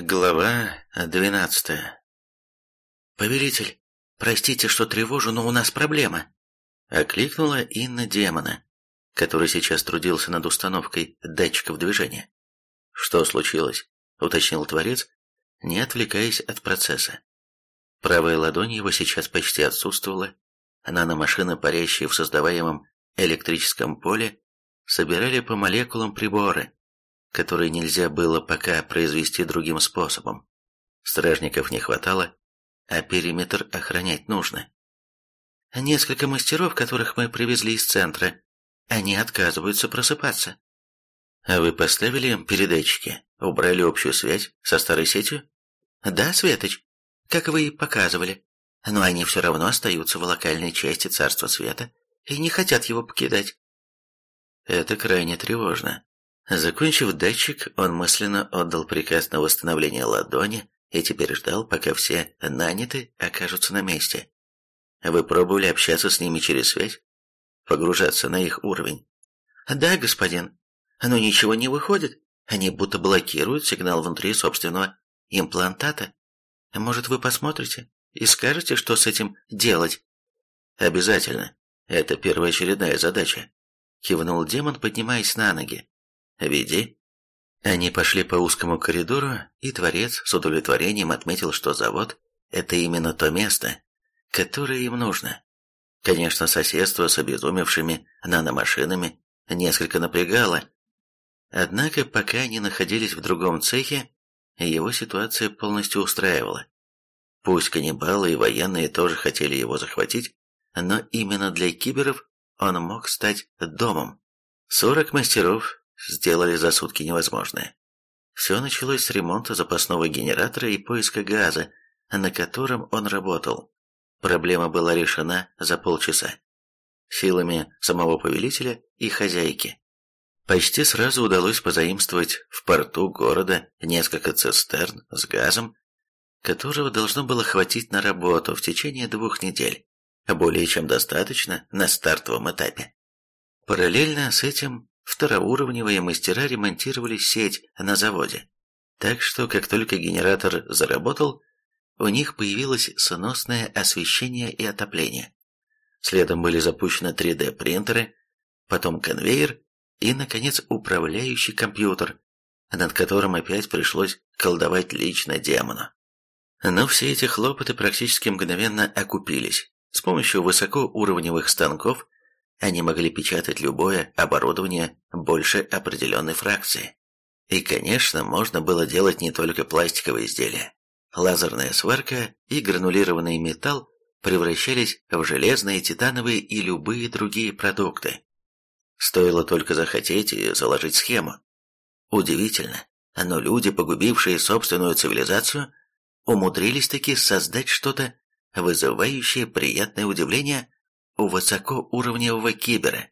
Глава двенадцатая «Повелитель, простите, что тревожу, но у нас проблема!» Окликнула Инна демона, который сейчас трудился над установкой датчиков движения. «Что случилось?» — уточнил Творец, не отвлекаясь от процесса. Правая ладонь его сейчас почти отсутствовала, наномашины, парящие в создаваемом электрическом поле, собирали по молекулам приборы, которые нельзя было пока произвести другим способом. Стражников не хватало, а периметр охранять нужно. Несколько мастеров, которых мы привезли из центра, они отказываются просыпаться. А вы поставили им передатчики, убрали общую связь со старой сетью? Да, Светоч, как вы и показывали. Но они все равно остаются в локальной части Царства Света и не хотят его покидать. Это крайне тревожно. Закончив датчик, он мысленно отдал приказ на восстановление ладони и теперь ждал, пока все наняты окажутся на месте. Вы пробовали общаться с ними через связь? Погружаться на их уровень? Да, господин. Но ничего не выходит. Они будто блокируют сигнал внутри собственного имплантата. Может, вы посмотрите и скажете, что с этим делать? Обязательно. Это первоочередная задача. Кивнул демон, поднимаясь на ноги. «Веди». Они пошли по узкому коридору, и Творец с удовлетворением отметил, что завод – это именно то место, которое им нужно. Конечно, соседство с обезумевшими наномашинами несколько напрягало, однако пока они находились в другом цехе, его ситуация полностью устраивала. Пусть каннибалы и военные тоже хотели его захватить, но именно для киберов он мог стать домом. Сорок мастеров сделали за сутки невозможное. Все началось с ремонта запасного генератора и поиска газа, на котором он работал. Проблема была решена за полчаса. Силами самого повелителя и хозяйки. Почти сразу удалось позаимствовать в порту города несколько цистерн с газом, которого должно было хватить на работу в течение двух недель, более чем достаточно на стартовом этапе. Параллельно с этим второуровневые мастера ремонтировали сеть на заводе. Так что, как только генератор заработал, у них появилось сносное освещение и отопление. Следом были запущены 3D-принтеры, потом конвейер и, наконец, управляющий компьютер, над которым опять пришлось колдовать лично демону. Но все эти хлопоты практически мгновенно окупились. С помощью высокоуровневых станков они могли печатать любое оборудование больше определенной фракции. И, конечно, можно было делать не только пластиковые изделия. Лазерная сварка и гранулированный металл превращались в железные, титановые и любые другие продукты. Стоило только захотеть и заложить схему. Удивительно, но люди, погубившие собственную цивилизацию, умудрились таки создать что-то, вызывающее приятное удивление у высокоуровневого кибера.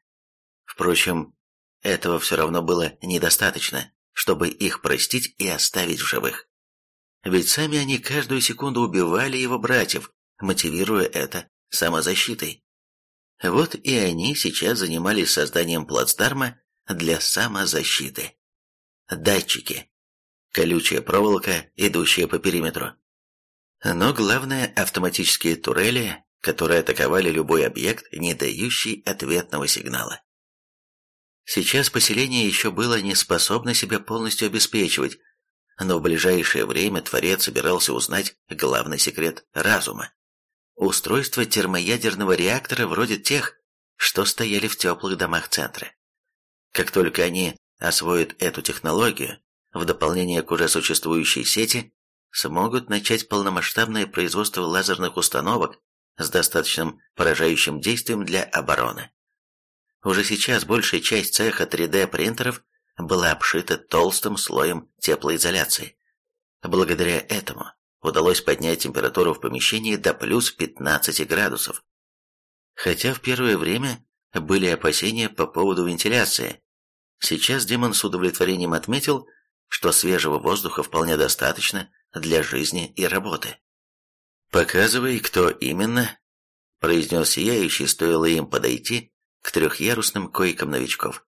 Впрочем, этого все равно было недостаточно, чтобы их простить и оставить в живых. Ведь сами они каждую секунду убивали его братьев, мотивируя это самозащитой. Вот и они сейчас занимались созданием плацдарма для самозащиты. Датчики. Колючая проволока, идущая по периметру. Но главное, автоматические турели, которые атаковали любой объект, не дающий ответного сигнала. Сейчас поселение еще было не способно себя полностью обеспечивать, но в ближайшее время Творец собирался узнать главный секрет разума. Устройство термоядерного реактора вроде тех, что стояли в теплых домах центра. Как только они освоят эту технологию, в дополнение к уже существующей сети, смогут начать полномасштабное производство лазерных установок с достаточным поражающим действием для обороны. Уже сейчас большая часть цеха 3D-принтеров была обшита толстым слоем теплоизоляции. Благодаря этому удалось поднять температуру в помещении до плюс 15 градусов. Хотя в первое время были опасения по поводу вентиляции, сейчас Демон с удовлетворением отметил, что свежего воздуха вполне достаточно для жизни и работы. «Показывай, кто именно», — произнес сияющий, стоило им подойти к трехъярусным койкам новичков.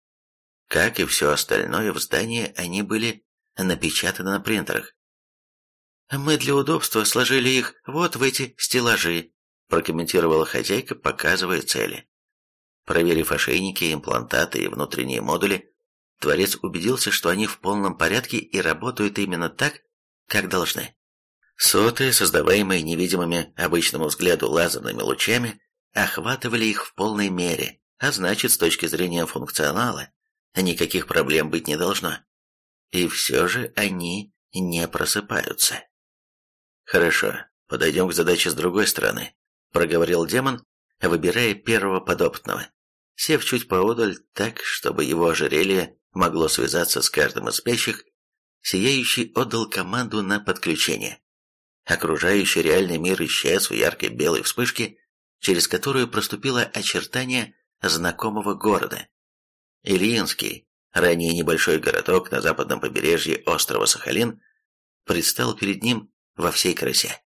Как и все остальное в здании, они были напечатаны на принтерах. Мы для удобства сложили их вот в эти стеллажи, прокомментировала хозяйка, показывая цели. Проверив ошейники, имплантаты и внутренние модули, Творец убедился, что они в полном порядке и работают именно так, как должны. Соты, создаваемые невидимыми обычному взгляду лазерными лучами, охватывали их в полной мере, а значит, с точки зрения функционала, никаких проблем быть не должно. И все же они не просыпаются. «Хорошо, подойдем к задаче с другой стороны», — проговорил демон, выбирая первого подопытного, сев чуть поодаль так, чтобы его ожерелье могло связаться с каждым из спящих, Сияющий отдал команду на подключение. Окружающий реальный мир исчез в яркой белой вспышке, через которую проступило очертание знакомого города. Ильинский, ранее небольшой городок на западном побережье острова Сахалин, предстал перед ним во всей красе.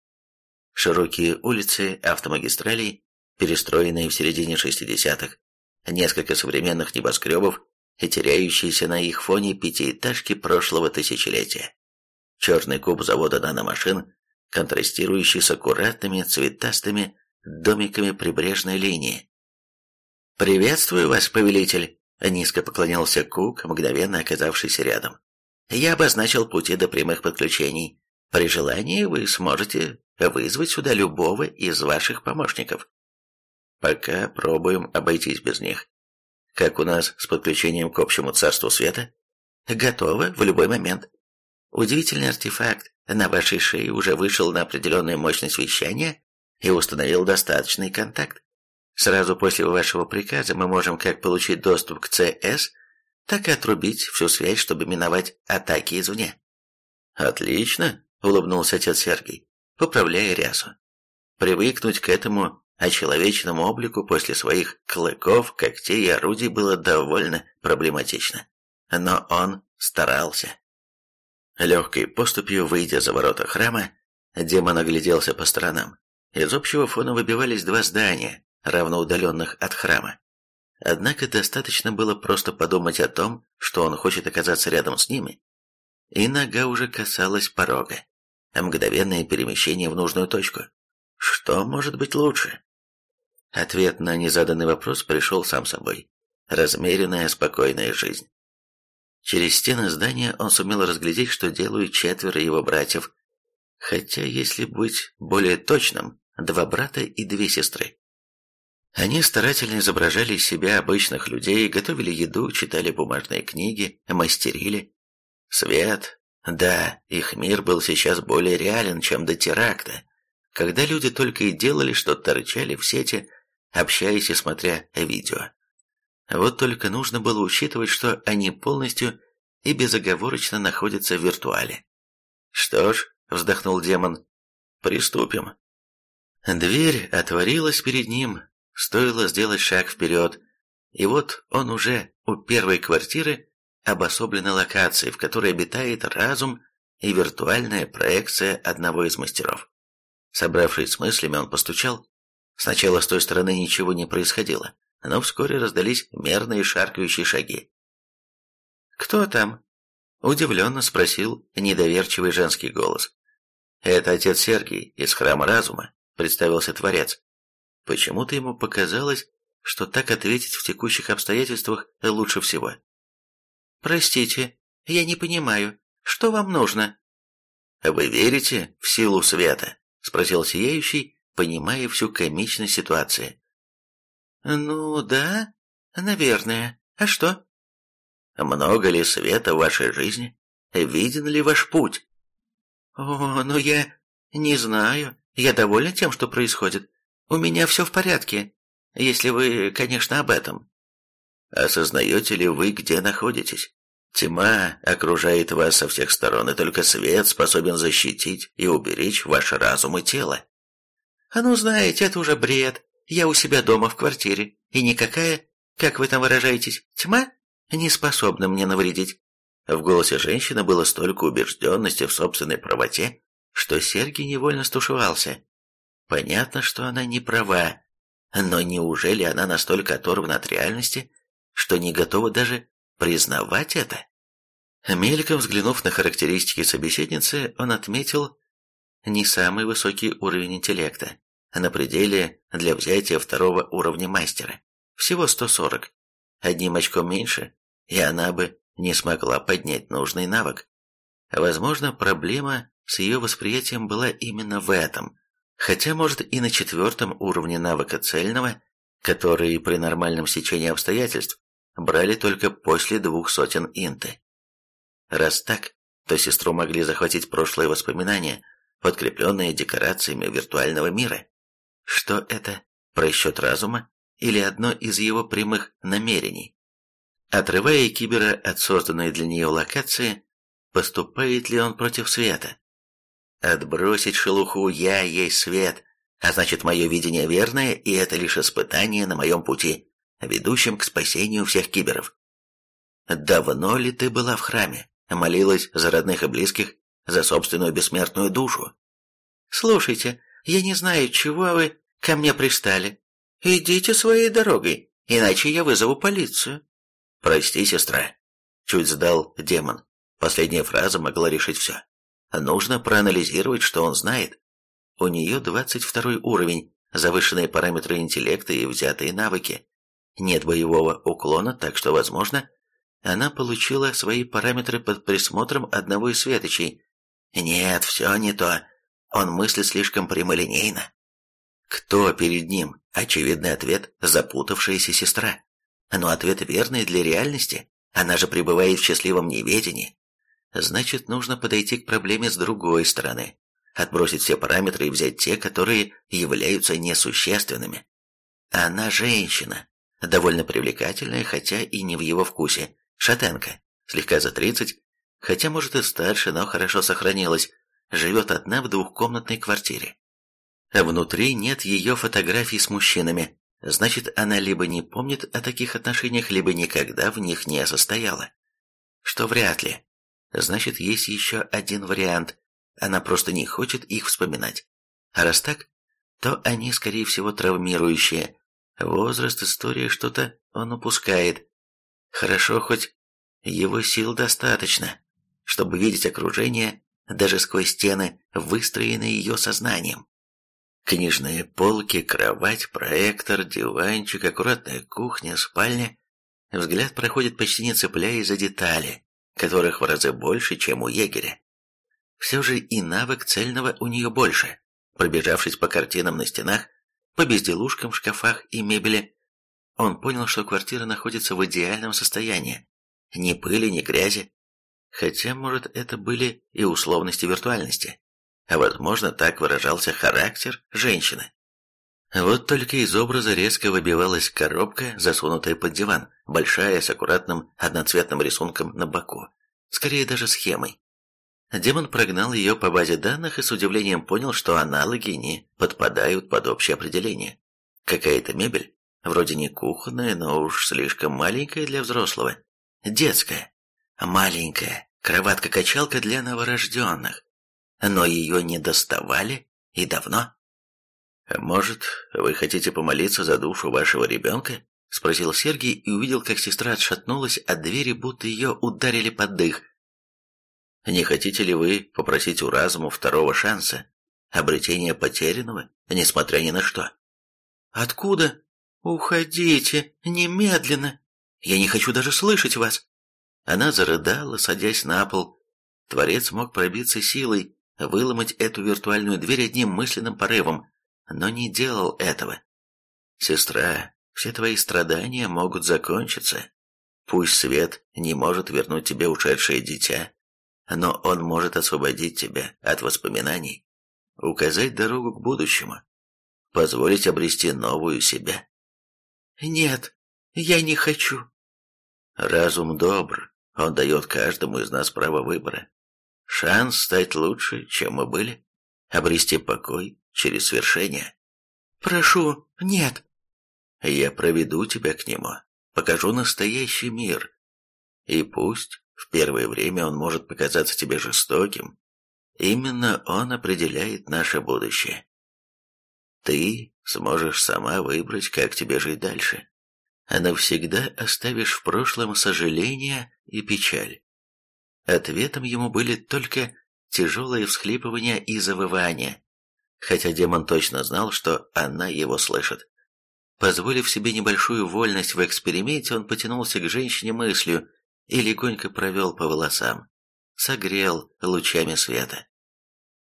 Широкие улицы автомагистралей, перестроенные в середине 60-х, несколько современных небоскребов и теряющиеся на их фоне пятиэтажки прошлого тысячелетия. Черный куб завода наномашин, контрастирующий с аккуратными цветастыми домиками прибрежной линии. «Приветствую вас, повелитель!» — низко поклонился Кук, мгновенно оказавшийся рядом. «Я обозначил пути до прямых подключений. При желании вы сможете вызвать сюда любого из ваших помощников. Пока пробуем обойтись без них. Как у нас с подключением к общему царству света? Готово в любой момент. Удивительный артефакт на вашей шее уже вышел на определенную мощность вещания и установил достаточный контакт. Сразу после вашего приказа мы можем как получить доступ к ЦС, так и отрубить всю связь, чтобы миновать атаки извне. Отлично, улыбнулся отец Сергий, поправляя рясу. Привыкнуть к этому очеловеченному облику после своих клыков, когтей и орудий было довольно проблематично. Но он старался. Легкой поступью, выйдя за ворота храма, демон огляделся по сторонам. Из общего фона выбивались два здания, равноудаленных от храма. Однако достаточно было просто подумать о том, что он хочет оказаться рядом с ними, и нога уже касалась порога. Мгновенное перемещение в нужную точку. Что может быть лучше? Ответ на незаданный вопрос пришел сам собой. Размеренная, спокойная жизнь. Через стены здания он сумел разглядеть, что делают четверо его братьев. Хотя, если быть более точным, два брата и две сестры. Они старательно изображали из себя обычных людей, готовили еду, читали бумажные книги, мастерили. Свет. Да, их мир был сейчас более реален, чем до теракта, когда люди только и делали, что торчали в сети, общаясь и смотря видео. Вот только нужно было учитывать, что они полностью и безоговорочно находятся в виртуале. «Что ж», — вздохнул демон, — «приступим». Дверь отворилась перед ним, стоило сделать шаг вперед, и вот он уже у первой квартиры обособленной локации, в которой обитает разум и виртуальная проекция одного из мастеров. Собравшись с мыслями, он постучал. Сначала с той стороны ничего не происходило, но вскоре раздались мерные шаркающие шаги. «Кто там?» – удивленно спросил недоверчивый женский голос. «Это отец Сергий из Храма Разума», – представился Творец. Почему-то ему показалось, что так ответить в текущих обстоятельствах лучше всего. «Простите, я не понимаю, что вам нужно?» «Вы верите в силу света?» – спросил Сияющий, понимая всю комичность ситуации. «Ну да, наверное. А что?» «Много ли света в вашей жизни? Виден ли ваш путь?» «О, ну я не знаю. Я доволен тем, что происходит. У меня все в порядке, если вы, конечно, об этом». «Осознаете ли вы, где находитесь? Тьма окружает вас со всех сторон, и только свет способен защитить и уберечь ваш разум и тело». «А ну, знаете, это уже бред. Я у себя дома в квартире, и никакая, как вы там выражаетесь, тьма не способна мне навредить». В голосе женщины было столько убежденности в собственной правоте, что Сергий невольно стушевался. Понятно, что она не права, но неужели она настолько оторвана от реальности, что не готова даже признавать это? Мельком взглянув на характеристики собеседницы, он отметил, не самый высокий уровень интеллекта, на пределе для взятия второго уровня мастера. Всего 140. Одним очком меньше, и она бы не смогла поднять нужный навык. Возможно, проблема с ее восприятием была именно в этом, хотя, может, и на четвертом уровне навыка цельного, который при нормальном сечении обстоятельств брали только после двух сотен инты. Раз так, то сестру могли захватить прошлые воспоминания, подкрепленные декорациями виртуального мира. Что это? Просчет разума или одно из его прямых намерений? Отрывая Кибера от созданной для нее локации, поступает ли он против света? Отбросить шелуху «я есть свет», а значит, мое видение верное, и это лишь испытание на моем пути, ведущем к спасению всех киберов. Давно ли ты была в храме? Молилась за родных и близких, за собственную бессмертную душу? Слушайте, я не знаю, чего вы ко мне пристали. Идите своей дорогой, иначе я вызову полицию. Прости, сестра. Чуть сдал демон. Последняя фраза могла решить все. Нужно проанализировать, что он знает. У нее 22 уровень, завышенные параметры интеллекта и взятые навыки. Нет боевого уклона, так что, возможно, она получила свои параметры под присмотром одного из светочей. Нет, все не то. Он мыслит слишком прямолинейно. Кто перед ним? Очевидный ответ – запутавшаяся сестра. Но ответ верный для реальности. Она же пребывает в счастливом неведении. Значит, нужно подойти к проблеме с другой стороны. Отбросить все параметры и взять те, которые являются несущественными. Она женщина. Довольно привлекательная, хотя и не в его вкусе. Шатенка. Слегка за тридцать. Хотя, может, и старше, но хорошо сохранилась. Живет одна в двухкомнатной квартире. Внутри нет ее фотографий с мужчинами. Значит, она либо не помнит о таких отношениях, либо никогда в них не состояла. Что вряд ли. Значит, есть еще один вариант. Она просто не хочет их вспоминать. А раз так, то они, скорее всего, травмирующие. Возраст, история, что-то он упускает. Хорошо, хоть его сил достаточно, чтобы видеть окружение даже сквозь стены, выстроенные ее сознанием. Книжные полки, кровать, проектор, диванчик, аккуратная кухня, спальня. Взгляд проходит почти не цепляясь за детали, которых в разы больше, чем у егеря. Все же и навык цельного у нее больше. Пробежавшись по картинам на стенах, по безделушкам в шкафах и мебели, он понял, что квартира находится в идеальном состоянии. Ни пыли, ни грязи. Хотя, может, это были и условности виртуальности а возможно так выражался характер женщины. Вот только из образа резко выбивалась коробка, засунутая под диван, большая, с аккуратным одноцветным рисунком на боку, скорее даже схемой. Демон прогнал ее по базе данных и с удивлением понял, что аналоги не подпадают под общее определение. Какая-то мебель, вроде не кухонная, но уж слишком маленькая для взрослого. Детская. Маленькая. Кроватка-качалка для новорожденных но ее не доставали и давно. «Может, вы хотите помолиться за душу вашего ребенка?» — спросил Сергей и увидел, как сестра отшатнулась от двери, будто ее ударили под дых. «Не хотите ли вы попросить у разума второго шанса, обретения потерянного, несмотря ни на что?» «Откуда? Уходите, немедленно! Я не хочу даже слышать вас!» Она зарыдала, садясь на пол. Творец мог пробиться силой, выломать эту виртуальную дверь одним мысленным порывом, но не делал этого. «Сестра, все твои страдания могут закончиться. Пусть свет не может вернуть тебе ушедшее дитя, но он может освободить тебя от воспоминаний, указать дорогу к будущему, позволить обрести новую себя». «Нет, я не хочу». «Разум добр, он дает каждому из нас право выбора. Шанс стать лучше, чем мы были, обрести покой через свершение. Прошу, нет. Я проведу тебя к нему, покажу настоящий мир. И пусть в первое время он может показаться тебе жестоким, именно он определяет наше будущее. Ты сможешь сама выбрать, как тебе жить дальше. А навсегда оставишь в прошлом сожаление и печаль. Ответом ему были только тяжелое всхлипывание и завывание, хотя демон точно знал, что она его слышит. Позволив себе небольшую вольность в эксперименте, он потянулся к женщине мыслью и легонько провел по волосам, согрел лучами света.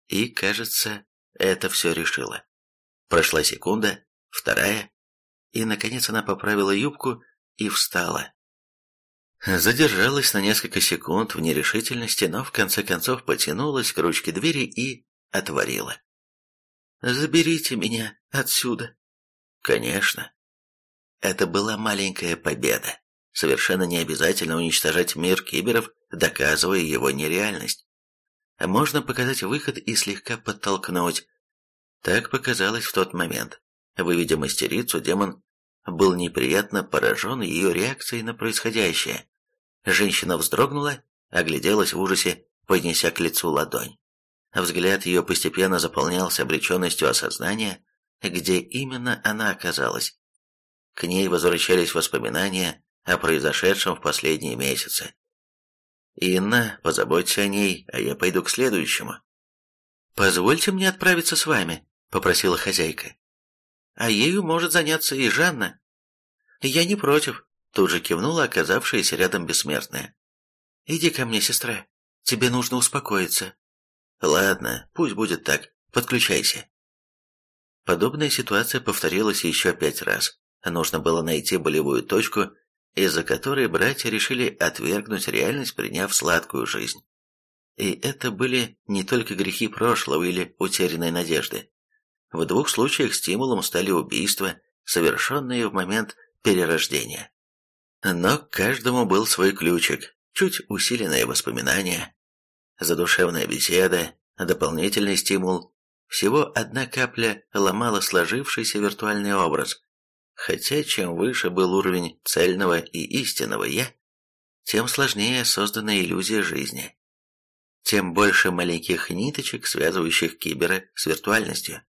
И, кажется, это все решило. Прошла секунда, вторая, и, наконец, она поправила юбку и встала. Задержалась на несколько секунд в нерешительности, но в конце концов потянулась к ручке двери и отворила. «Заберите меня отсюда». «Конечно». Это была маленькая победа. Совершенно не обязательно уничтожать мир киберов, доказывая его нереальность. Можно показать выход и слегка подтолкнуть. Так показалось в тот момент. Выведя мастерицу, демон был неприятно поражен ее реакцией на происходящее. Женщина вздрогнула, огляделась в ужасе, поднеся к лицу ладонь. Взгляд ее постепенно заполнялся обреченностью осознания, где именно она оказалась. К ней возвращались воспоминания о произошедшем в последние месяцы. «Инна, позаботься о ней, а я пойду к следующему». «Позвольте мне отправиться с вами», — попросила хозяйка. «А ею может заняться и Жанна». «Я не против», — тут же кивнула оказавшаяся рядом бессмертная. «Иди ко мне, сестра, тебе нужно успокоиться». «Ладно, пусть будет так, подключайся». Подобная ситуация повторилась еще пять раз. Нужно было найти болевую точку, из-за которой братья решили отвергнуть реальность, приняв сладкую жизнь. И это были не только грехи прошлого или утерянной надежды. В двух случаях стимулом стали убийства, совершенные в момент перерождения. Но к каждому был свой ключик, чуть усиленное воспоминание, задушевная беседа, дополнительный стимул. Всего одна капля ломала сложившийся виртуальный образ, Хотя чем выше был уровень цельного и истинного «я», тем сложнее создана иллюзия жизни. Тем больше маленьких ниточек, связывающих кибера с виртуальностью.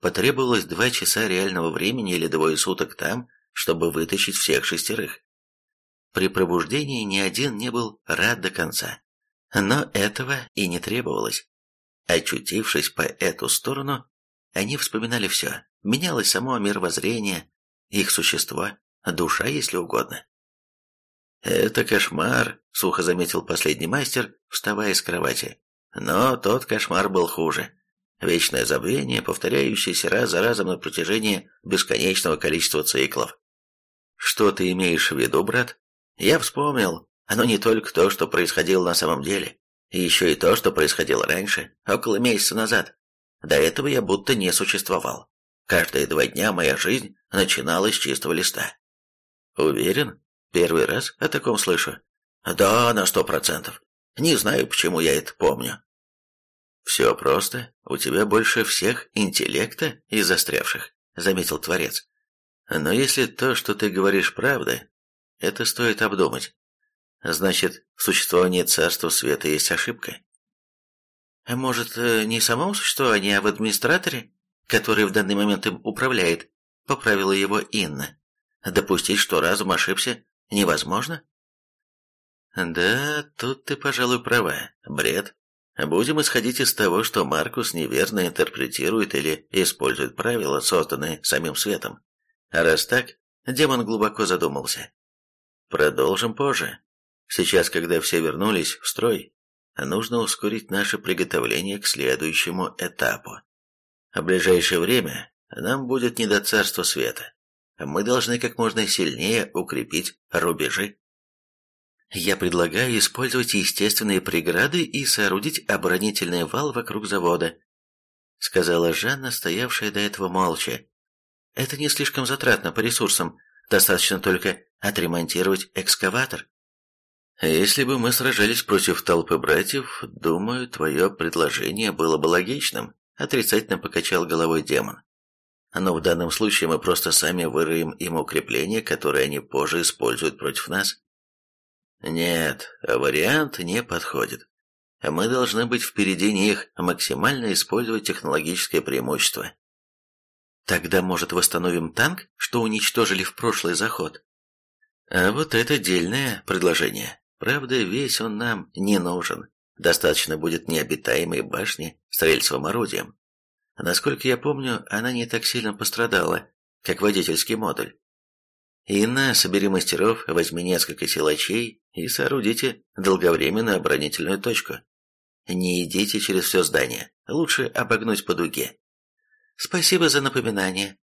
Потребовалось два часа реального времени или двое суток там, чтобы вытащить всех шестерых. При пробуждении ни один не был рад до конца. Но этого и не требовалось. Очутившись по эту сторону, они вспоминали все. Менялось само мировоззрение, их существо, душа, если угодно. «Это кошмар», — сухо заметил последний мастер, вставая с кровати. Но тот кошмар был хуже. Вечное забвение, повторяющееся раз за разом на протяжении бесконечного количества циклов. «Что ты имеешь в виду, брат?» «Я вспомнил. Оно не только то, что происходило на самом деле, еще и то, что происходило раньше, около месяца назад. До этого я будто не существовал. Каждые два дня моя жизнь начиналась с чистого листа. Уверен? Первый раз о таком слышу. Да, на сто процентов. Не знаю, почему я это помню. Все просто. У тебя больше всех интеллекта и застрявших, заметил Творец. Но если то, что ты говоришь, правда, это стоит обдумать. Значит, в существовании Царства Света есть ошибка. А может, э, не в самом существовании, а в администраторе? который в данный момент им управляет, поправила его Инна. Допустить, что разум ошибся, невозможно? Да, тут ты, пожалуй, права. Бред. Будем исходить из того, что Маркус неверно интерпретирует или использует правила, созданные самим светом. А раз так, демон глубоко задумался. Продолжим позже. Сейчас, когда все вернулись в строй, нужно ускорить наше приготовление к следующему этапу. В ближайшее время нам будет не до царства света. Мы должны как можно сильнее укрепить рубежи. Я предлагаю использовать естественные преграды и соорудить оборонительный вал вокруг завода, сказала Жанна, стоявшая до этого молча. Это не слишком затратно по ресурсам, достаточно только отремонтировать экскаватор. Если бы мы сражались против толпы братьев, думаю, твое предложение было бы логичным, Отрицательно покачал головой демон. Но в данном случае мы просто сами выроем им укрепления, которые они позже используют против нас. Нет, вариант не подходит. Мы должны быть впереди них, максимально использовать технологическое преимущество. Тогда, может, восстановим танк, что уничтожили в прошлый заход? А вот это дельное предложение. Правда, весь он нам не нужен. достаточно будет необитаемой башни с рельсовым орудием. Насколько я помню, она не так сильно пострадала, как водительский модуль. Инна, собери мастеров, возьми несколько силачей и соорудите долговременную оборонительную точку. Не идите через все здание, лучше обогнуть по дуге. Спасибо за напоминание.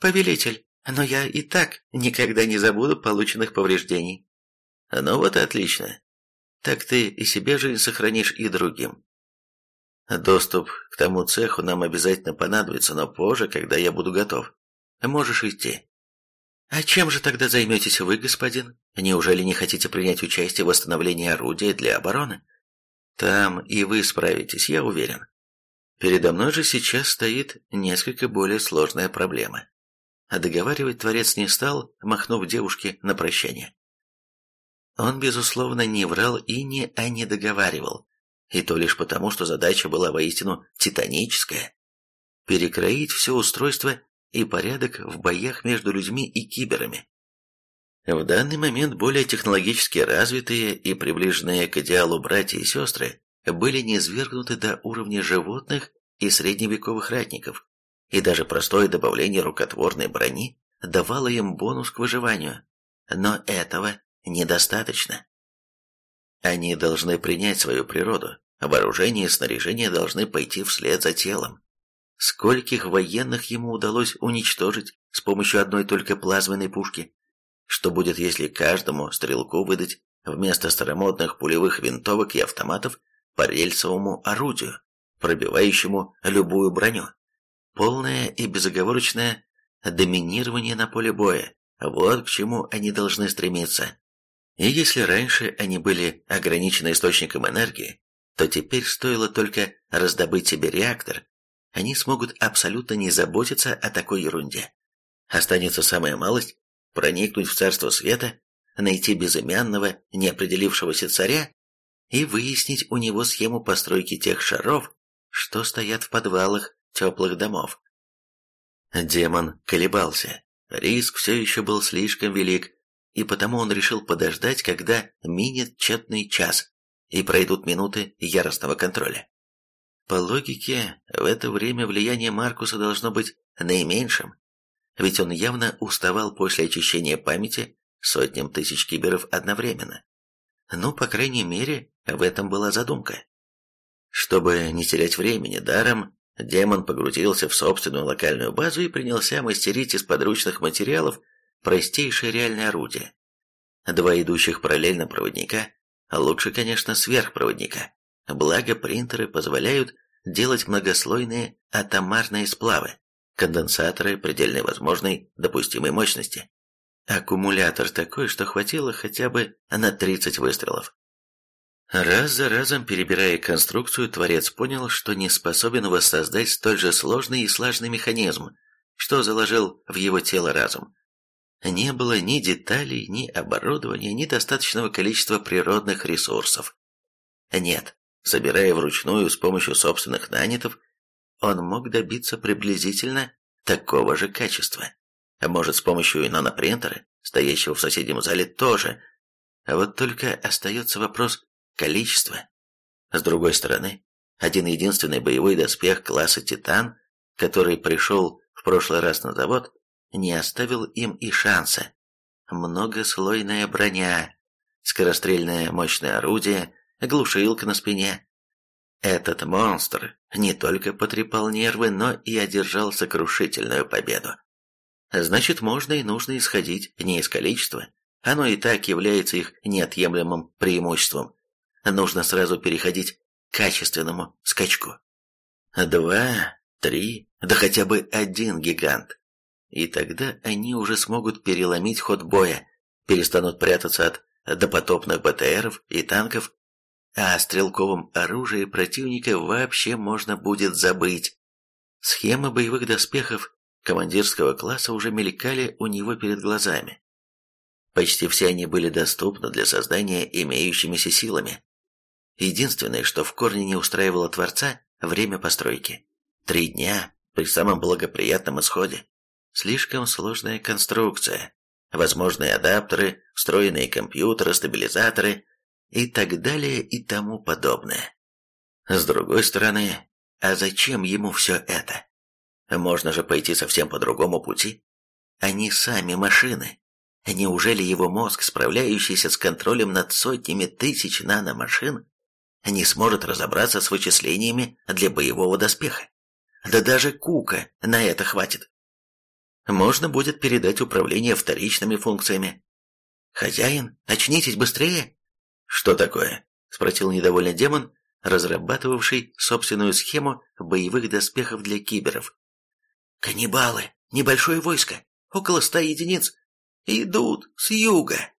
Повелитель, но я и так никогда не забуду полученных повреждений. Ну вот и отлично. Так ты и себе жизнь сохранишь, и другим. Доступ к тому цеху нам обязательно понадобится, но позже, когда я буду готов. Можешь идти. А чем же тогда займетесь вы, господин? Неужели не хотите принять участие в восстановлении орудия для обороны? Там и вы справитесь, я уверен. Передо мной же сейчас стоит несколько более сложная проблема. А договаривать творец не стал, махнув девушке на прощание. Он, безусловно, не врал и не а не договаривал. И то лишь потому, что задача была воистину титаническая. Перекроить все устройство и порядок в боях между людьми и киберами. В данный момент более технологически развитые и приближенные к идеалу братья и сестры были низвергнуты до уровня животных и средневековых ратников, и даже простое добавление рукотворной брони давало им бонус к выживанию. Но этого недостаточно. Они должны принять свою природу, вооружение и снаряжение должны пойти вслед за телом. Скольких военных ему удалось уничтожить с помощью одной только плазменной пушки? Что будет, если каждому стрелку выдать вместо старомодных пулевых винтовок и автоматов по рельсовому орудию, пробивающему любую броню? Полное и безоговорочное доминирование на поле боя – вот к чему они должны стремиться. И если раньше они были ограничены источником энергии, то теперь стоило только раздобыть себе реактор, они смогут абсолютно не заботиться о такой ерунде. Останется самая малость – проникнуть в царство света, найти безымянного, неопределившегося царя и выяснить у него схему постройки тех шаров, что стоят в подвалах теплых домов. Демон колебался. Риск все еще был слишком велик, и потому он решил подождать, когда минет четный час и пройдут минуты яростного контроля. По логике, в это время влияние Маркуса должно быть наименьшим, ведь он явно уставал после очищения памяти сотням тысяч киберов одновременно. Ну, по крайней мере, в этом была задумка. Чтобы не терять времени даром, демон погрузился в собственную локальную базу и принялся мастерить из подручных материалов простейшее реальное орудие. Два идущих параллельно проводника, а лучше, конечно, сверхпроводника. Благо, принтеры позволяют делать многослойные атомарные сплавы, конденсаторы предельной возможной допустимой мощности. Аккумулятор такой, что хватило хотя бы на 30 выстрелов. Раз за разом перебирая конструкцию, Творец понял, что не способен воссоздать столь же сложный и сложный механизм, что заложил в его тело разум. Не было ни деталей, ни оборудования, ни достаточного количества природных ресурсов. Нет, собирая вручную с помощью собственных нанятов, он мог добиться приблизительно такого же качества. А может, с помощью нанопринтера, стоящего в соседнем зале, тоже. А вот только остается вопрос количества. С другой стороны, один единственный боевой доспех класса «Титан», который пришел в прошлый раз на завод, не оставил им и шанса. Многослойная броня, скорострельное мощное орудие, глушилка на спине. Этот монстр не только потрепал нервы, но и одержал сокрушительную победу. Значит, можно и нужно исходить не из количества, оно и так является их неотъемлемым преимуществом. Нужно сразу переходить к качественному скачку. Два, три, да хотя бы один гигант и тогда они уже смогут переломить ход боя, перестанут прятаться от допотопных БТРов и танков, а о стрелковом оружии противника вообще можно будет забыть. Схемы боевых доспехов командирского класса уже мелькали у него перед глазами. Почти все они были доступны для создания имеющимися силами. Единственное, что в корне не устраивало Творца – время постройки. Три дня при самом благоприятном исходе. Слишком сложная конструкция. Возможные адаптеры, встроенные компьютеры, стабилизаторы и так далее и тому подобное. С другой стороны, а зачем ему все это? Можно же пойти совсем по другому пути. Они сами машины. Неужели его мозг, справляющийся с контролем над сотнями тысяч наномашин, не сможет разобраться с вычислениями для боевого доспеха? Да даже Кука на это хватит. Можно будет передать управление вторичными функциями. «Хозяин, очнитесь быстрее!» «Что такое?» – спросил недовольный демон, разрабатывавший собственную схему боевых доспехов для киберов. «Каннибалы! Небольшое войско! Около ста единиц! Идут с юга!»